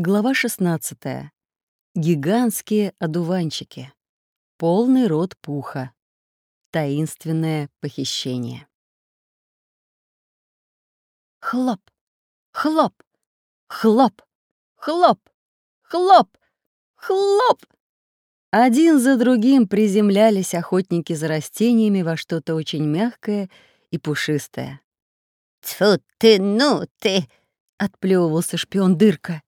Глава 16. Гигантские одуванчики. Полный рот пуха. Таинственное похищение. Хлоп, хлоп, хлоп, хлоп, хлоп, хлоп. Один за другим приземлялись охотники за растениями во что-то очень мягкое и пушистое. «Тьфу ты, ну ты!» — отплевывался шпион дырка.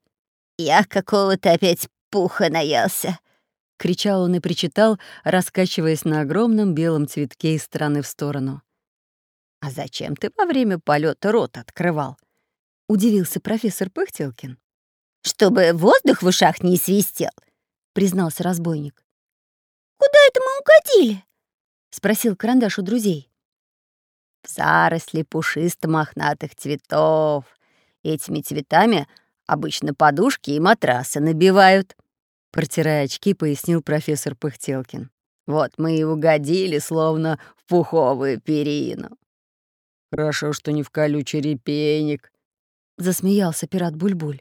«Я какого-то опять пуха наелся!» — кричал он и причитал, раскачиваясь на огромном белом цветке из стороны в сторону. «А зачем ты во время полета рот открывал?» — удивился профессор Пыхтелкин. «Чтобы воздух в ушах не свистел», — признался разбойник. «Куда это мы угодили?» — спросил карандаш у друзей. «В заросли пушисто-мохнатых цветов. Этими цветами обычно подушки и матрасы набивают», — протирая очки, пояснил профессор Пыхтелкин. «Вот мы и угодили, словно в пуховую перину». «Хорошо, что не в колючий репейник», — засмеялся пират Бульбуль.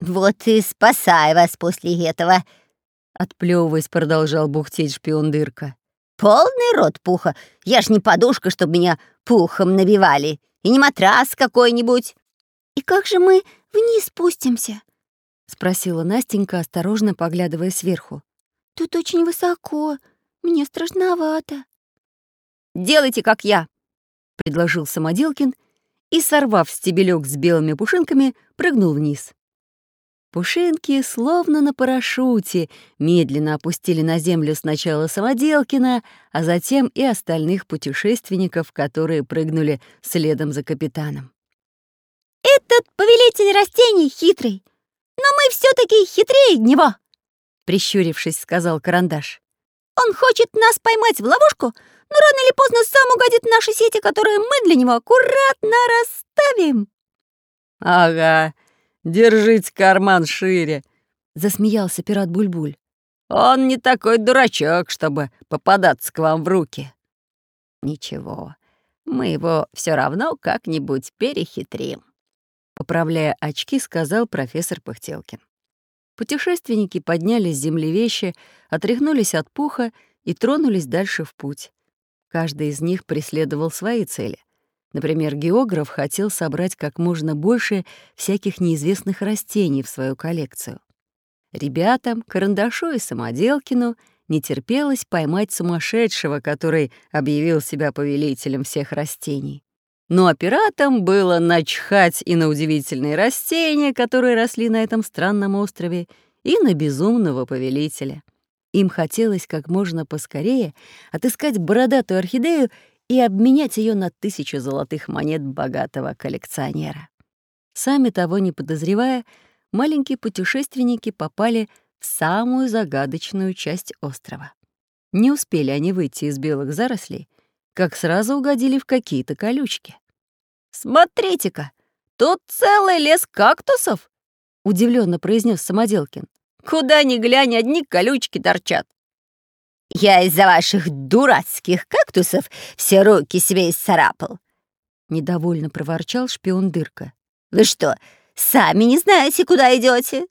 «Вот и спасай вас после этого!» Отплёвываясь, продолжал бухтеть шпион Дырка. «Полный рот пуха! Я ж не подушка, чтобы меня пухом набивали, и не матрас какой-нибудь!» «И как же мы вниз спустимся?» — спросила Настенька, осторожно поглядывая сверху. «Тут очень высоко, мне страшновато». «Делайте, как я!» — предложил Самоделкин и, сорвав стебелек с белыми пушинками, прыгнул вниз. Пушинки, словно на парашюте, медленно опустили на землю сначала Самоделкина, а затем и остальных путешественников, которые прыгнули следом за капитаном. «Этот повелитель растений хитрый, но мы все таки хитрее него», — прищурившись, сказал Карандаш. «Он хочет нас поймать в ловушку, но рано или поздно сам угодит в наши сети, которые мы для него аккуратно расставим». «Ага», Держите карман шире!» — засмеялся пират Бульбуль. «Он не такой дурачок, чтобы попадаться к вам в руки». «Ничего, мы его все равно как-нибудь перехитрим», — поправляя очки, сказал профессор Пыхтелкин. Путешественники подняли с земли вещи, отряхнулись от пуха и тронулись дальше в путь. Каждый из них преследовал свои цели. Например, географ хотел собрать как можно больше всяких неизвестных растений в свою коллекцию. Ребятам, Карандашу и Самоделкину не терпелось поймать сумасшедшего, который объявил себя повелителем всех растений. А пиратам было начхать и на удивительные растения, которые росли на этом странном острове, и на безумного повелителя. Им хотелось как можно поскорее отыскать бородатую орхидею и обменять ее на тысячу золотых монет богатого коллекционера. Сами того не подозревая, маленькие путешественники попали в самую загадочную часть острова. Не успели они выйти из белых зарослей, как сразу угодили в какие-то колючки. «Смотрите-ка, тут целый лес кактусов!» — удивленно произнес Самоделкин. «Куда ни глянь, одни колючки торчат!» Я из-за ваших дурацких кактусов все руки себе исцарапал. Недовольно проворчал шпион Дырка. Вы что, сами не знаете, куда идете?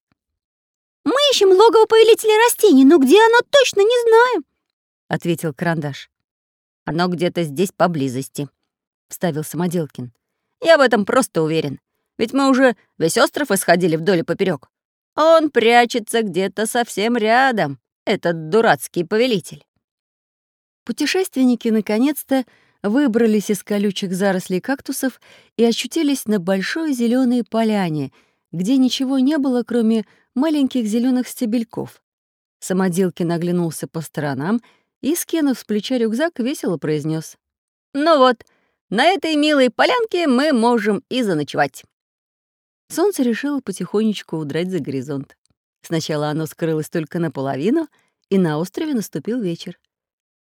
Мы ищем логово повелителя растений, но где оно точно не знаем, ответил Карандаш. Оно где-то здесь поблизости, вставил Самоделкин. Я в этом просто уверен. Ведь мы уже весь остров исходили вдоль и поперек. Он прячется где-то совсем рядом этот дурацкий повелитель. Путешественники наконец-то выбрались из колючих зарослей кактусов и очутились на большой зеленой поляне, где ничего не было, кроме маленьких зеленых стебельков. Самоделки наглянулся по сторонам и, скинув с плеча рюкзак, весело произнес: «Ну вот, на этой милой полянке мы можем и заночевать». Солнце решило потихонечку удрать за горизонт. Сначала оно скрылось только наполовину, и на острове наступил вечер.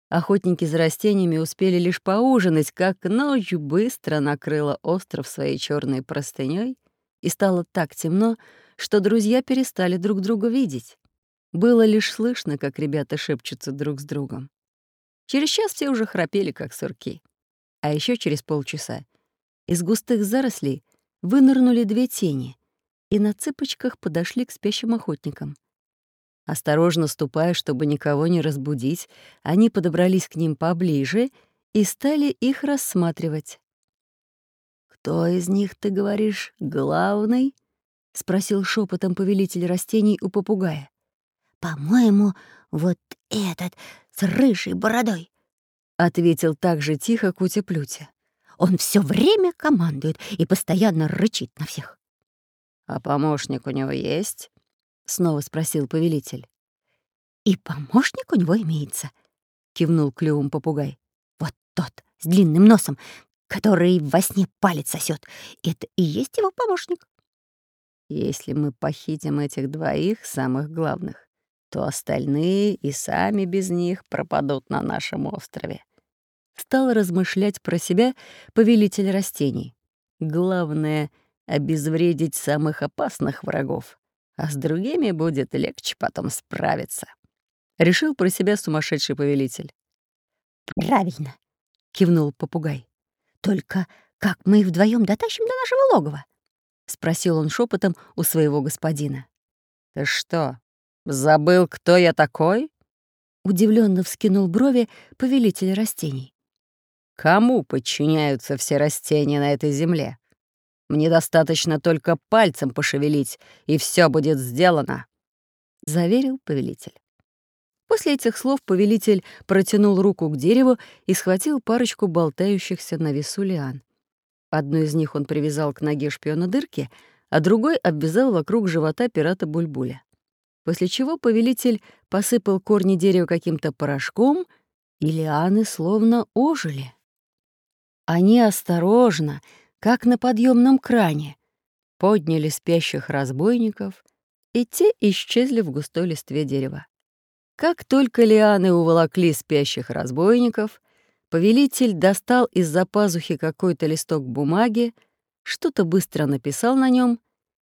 Охотники за растениями успели лишь поужинать, как ночью быстро накрыла остров своей черной простыней, и стало так темно, что друзья перестали друг друга видеть. Было лишь слышно, как ребята шепчутся друг с другом. Через час все уже храпели, как сурки. А еще через полчаса из густых зарослей вынырнули две тени и на цыпочках подошли к спящим охотникам. Осторожно ступая, чтобы никого не разбудить, они подобрались к ним поближе и стали их рассматривать. «Кто из них, ты говоришь, главный?» — спросил шепотом повелитель растений у попугая. «По-моему, вот этот с рыжей бородой», — ответил так же тихо Кутя-Плютя. «Он все время командует и постоянно рычит на всех». «А помощник у него есть?» — снова спросил повелитель. «И помощник у него имеется», — кивнул клювом попугай. «Вот тот, с длинным носом, который во сне палец сосет. Это и есть его помощник. Если мы похитим этих двоих, самых главных, то остальные и сами без них пропадут на нашем острове. Стал размышлять про себя повелитель растений. Главное — обезвредить самых опасных врагов, а с другими будет легче потом справиться. Решил про себя сумасшедший повелитель. «Правильно», — кивнул попугай. Только как мы их вдвоем дотащим до нашего логова? спросил он шепотом у своего господина. Ты что, забыл, кто я такой? Удивленно вскинул брови повелитель растений. Кому подчиняются все растения на этой земле? Мне достаточно только пальцем пошевелить, и все будет сделано, заверил повелитель. После этих слов повелитель протянул руку к дереву и схватил парочку болтающихся на весу лиан. Одну из них он привязал к ноге шпиона дырки, а другой обвязал вокруг живота пирата Бульбуля. После чего повелитель посыпал корни дерева каким-то порошком, и лианы словно ожили. Они осторожно, как на подъемном кране, подняли спящих разбойников, и те исчезли в густой листве дерева. Как только лианы уволокли спящих разбойников, повелитель достал из-за пазухи какой-то листок бумаги, что-то быстро написал на нем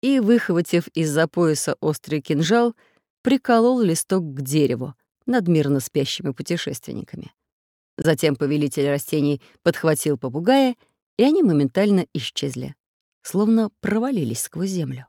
и, выхватив из-за пояса острый кинжал, приколол листок к дереву над мирно спящими путешественниками. Затем повелитель растений подхватил попугая, и они моментально исчезли, словно провалились сквозь землю.